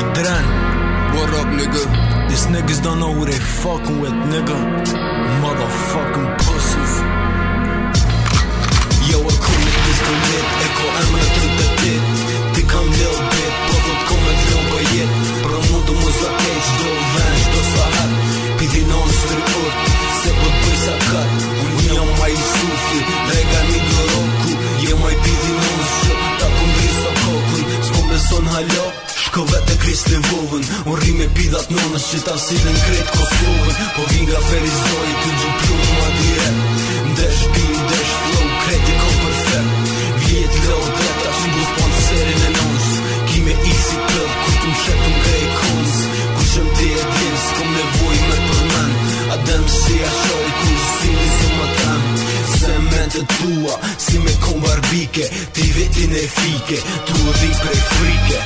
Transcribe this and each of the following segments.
Dran. What up, nigga? These niggas don't know who they fucking with, nigga. Motherfucking pussies. Jag har kommit disponent, EKM har truttat dit Ti kam lil bit, po thot komet lomba jet Pra mu du mu zakeq, do vensh, do sahat. Pidi non stri urt, se po t'bëj sa kat Unë jam ma i sufi, drega mi do roku ma i pidi non shë, ta kris të vovën Unë rri me pidat nonës që ta silin kret Kosovën. Po vin nga ferizoj, të gjuplu ma direkt Ndesh bin, ndesh flow, kreti kom perfekt Vjet low, dreta që ngu sponsorin e nons Ki me easy club, kur t'u mshet t'u ngrej kons. Kur që m'ti e din, s'kom nevoj me përmen. A dem si a shoj, kur një zë më tem Se mente tua, si me kom barbike Ti vetin e fike, tu e vi prej frike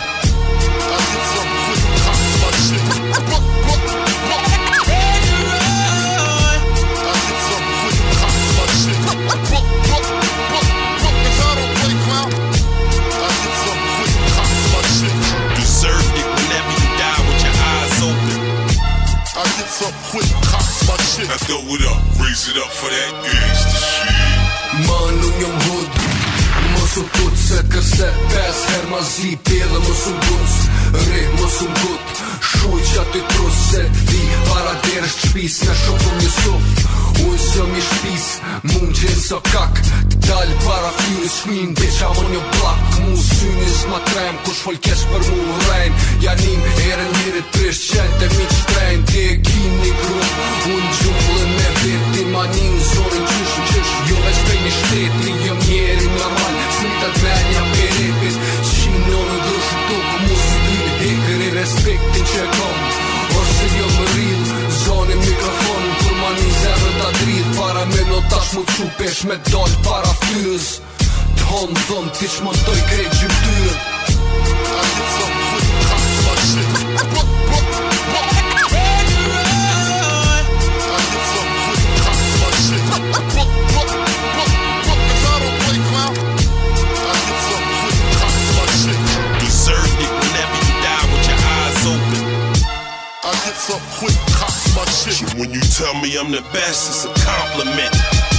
Shit. Deserved it up, raise it up for that gangsta shit. Man, unë jom hud Mos u put se kërse pes her ma zipi edhe mos u guc Ri, mos u gut Shuj që aty trus se t'vi Para derës qpis me shoku një suf. Unë së mi shpis Mun gjenë së kak. T'dal para fyris min Beqa më një blak Mu synis ma trem Kush fol kesh për mu rejn Janim erën mirit prish Qente mi shtrejn Ti e kin një grup me dal para Të honë dhëm Ti që krejt gjymtyrën I hit some quick, cops my shit. I hit some quick, cops my shit. My. Deserved it whenever you with your eyes open. I quick, my shit. When you tell me I'm the best, it's a compliment.